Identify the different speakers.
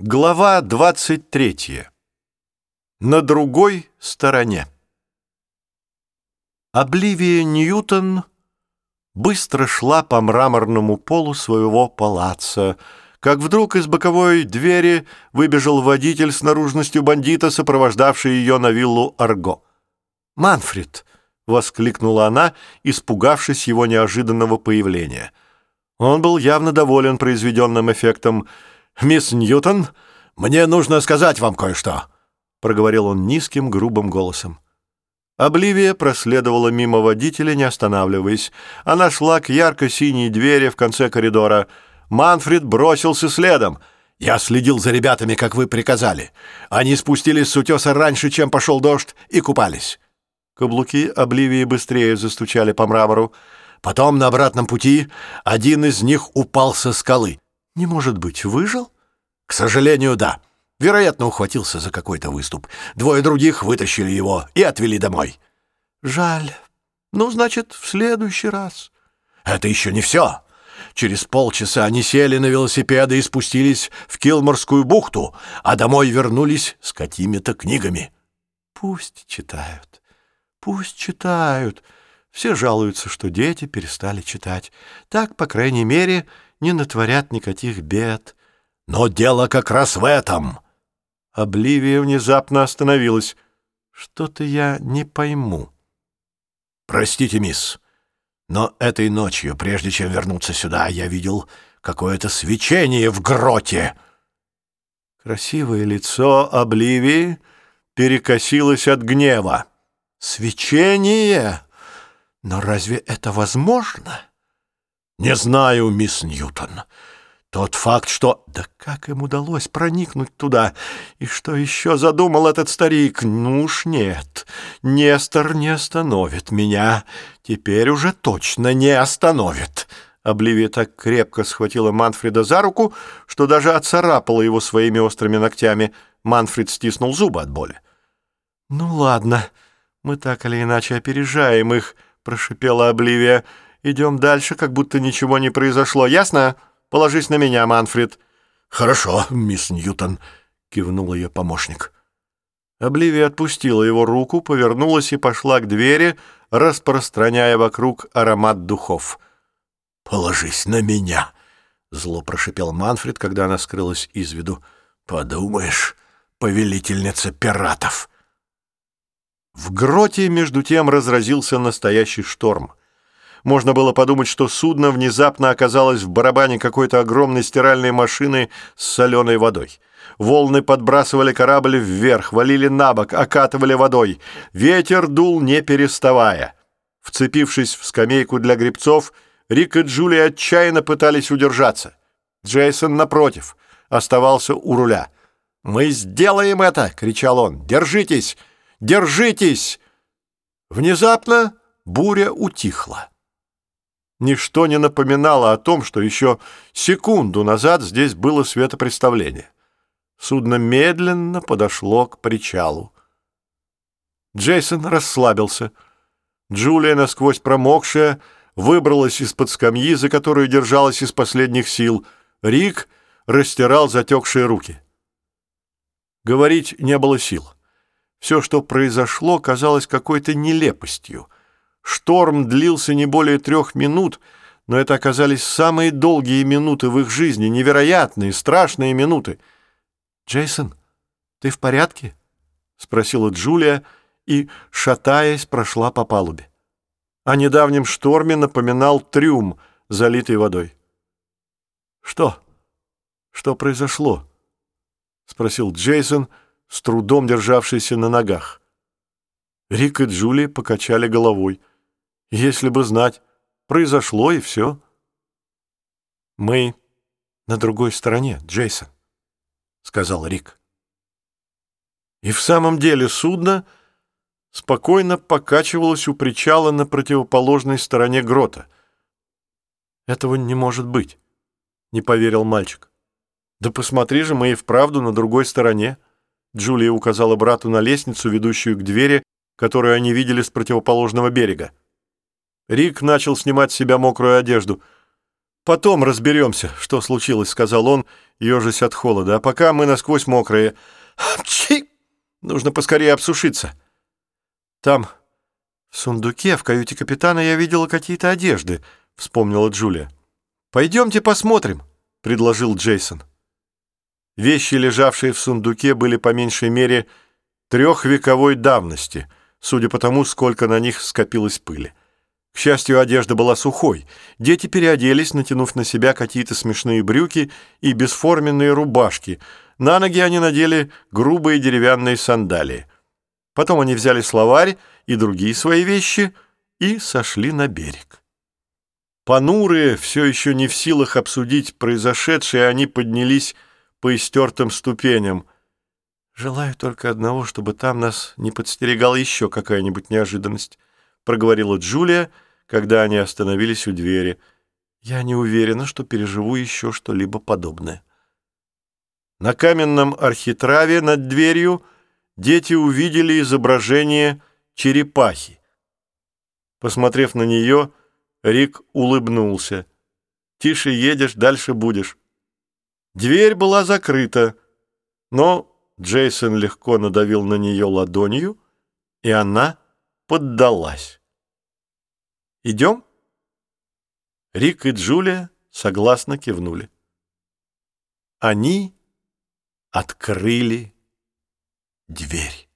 Speaker 1: Глава 23. На другой стороне. Обливия Ньютон быстро шла по мраморному полу своего палаца, как вдруг из боковой двери выбежал водитель с наружностью бандита, сопровождавший ее на виллу Арго. «Манфред!» — воскликнула она, испугавшись его неожиданного появления. Он был явно доволен произведенным эффектом — «Мисс Ньютон, мне нужно сказать вам кое-что», — проговорил он низким, грубым голосом. Обливия проследовала мимо водителя, не останавливаясь. Она шла к ярко-синей двери в конце коридора. Манфред бросился следом. «Я следил за ребятами, как вы приказали. Они спустились с утеса раньше, чем пошел дождь, и купались». Каблуки Обливии быстрее застучали по мрамору. Потом на обратном пути один из них упал со скалы. «Не может быть, выжил?» «К сожалению, да. Вероятно, ухватился за какой-то выступ. Двое других вытащили его и отвели домой».
Speaker 2: «Жаль. Ну, значит, в следующий раз».
Speaker 1: «Это еще не все. Через полчаса они сели на велосипеды и спустились в Килморскую бухту, а домой вернулись с какими-то книгами».
Speaker 2: «Пусть читают, пусть читают». Все жалуются, что дети перестали читать. Так, по крайней мере, не натворят никаких бед.
Speaker 1: Но дело как раз в этом.
Speaker 2: Обливия внезапно остановилась. Что-то я не пойму.
Speaker 1: Простите, мисс, но этой ночью, прежде чем вернуться сюда, я видел какое-то свечение в гроте.
Speaker 2: Красивое лицо Обливии перекосилось от гнева. Свечение? Но разве это возможно?
Speaker 1: Не знаю, мисс Ньютон. Тот факт, что...
Speaker 2: Да как им удалось проникнуть туда? И что еще задумал этот старик? Ну уж нет, Нестор не остановит меня. Теперь уже точно не остановит. Обливия так крепко схватила Манфреда за руку, что даже отцарапала его своими острыми ногтями. Манфред стиснул зубы от боли. «Ну ладно, мы так или иначе опережаем их», — прошипела Обливия. Идем дальше, как будто ничего не произошло. Ясно? Положись на меня, Манфред».
Speaker 1: «Хорошо, мисс Ньютон», — кивнул ее помощник.
Speaker 2: Обливия отпустила его руку, повернулась и пошла к двери, распространяя вокруг аромат духов.
Speaker 1: «Положись на меня», — зло прошипел Манфред, когда она скрылась из виду. «Подумаешь, повелительница пиратов».
Speaker 2: В гроте, между тем, разразился настоящий шторм. Можно было подумать, что судно внезапно оказалось в барабане какой-то огромной стиральной машины с соленой водой. Волны подбрасывали корабль вверх, валили на бок, окатывали водой. Ветер дул, не переставая. Вцепившись в скамейку для гребцов, Рик и Джули отчаянно пытались удержаться. Джейсон, напротив, оставался у руля. «Мы сделаем это!» — кричал он. «Держитесь! Держитесь!» Внезапно буря утихла. Ничто не напоминало о том, что еще секунду назад здесь было светопредставление. Судно медленно подошло к причалу. Джейсон расслабился. Джулия, насквозь промокшая, выбралась из-под скамьи, за которую держалась из последних сил. Рик растирал затекшие руки. Говорить не было сил. Все, что произошло, казалось какой-то нелепостью — Шторм длился не более трех минут, но это оказались самые долгие минуты в их жизни, невероятные, страшные минуты. «Джейсон, ты в порядке?» — спросила Джулия и, шатаясь, прошла по палубе. О недавнем шторме напоминал трюм, залитый водой. «Что? Что произошло?» — спросил Джейсон, с трудом державшийся на ногах. Рик и Джулия покачали головой. Если бы знать, произошло и все. Мы на другой стороне, Джейсон, сказал Рик. И в самом деле судно спокойно покачивалось у причала на противоположной стороне грота. Этого не может быть, не поверил мальчик. Да посмотри же, мы и вправду на другой стороне. Джулия указала брату на лестницу, ведущую к двери, которую они видели с противоположного берега. Рик начал снимать с себя мокрую одежду. «Потом разберемся, что случилось», — сказал он, ежась от холода, «а пока мы насквозь мокрые. Чи! Нужно поскорее обсушиться. Там, в сундуке, в каюте капитана, я видела какие-то одежды, вспомнила Джулия. Пойдемте посмотрим, предложил Джейсон. Вещи, лежавшие в сундуке, были по меньшей мере трехвековой давности, судя по тому, сколько на них скопилось пыли. К счастью, одежда была сухой. Дети переоделись, натянув на себя какие-то смешные брюки и бесформенные рубашки. На ноги они надели грубые деревянные сандалии. Потом они взяли словарь и другие свои вещи и сошли на берег. Понурые, все еще не в силах обсудить произошедшее, они поднялись по истертым ступеням. «Желаю только одного, чтобы там нас не подстерегала еще какая-нибудь неожиданность», проговорила Джулия, когда они остановились у двери. «Я не уверена, что переживу еще что-либо подобное». На каменном архитраве над дверью дети увидели изображение черепахи. Посмотрев на нее, Рик улыбнулся. «Тише едешь, дальше будешь». Дверь была закрыта, но Джейсон легко надавил на нее ладонью, и она поддалась. Идем?» Рик и Джулия согласно кивнули. Они открыли дверь.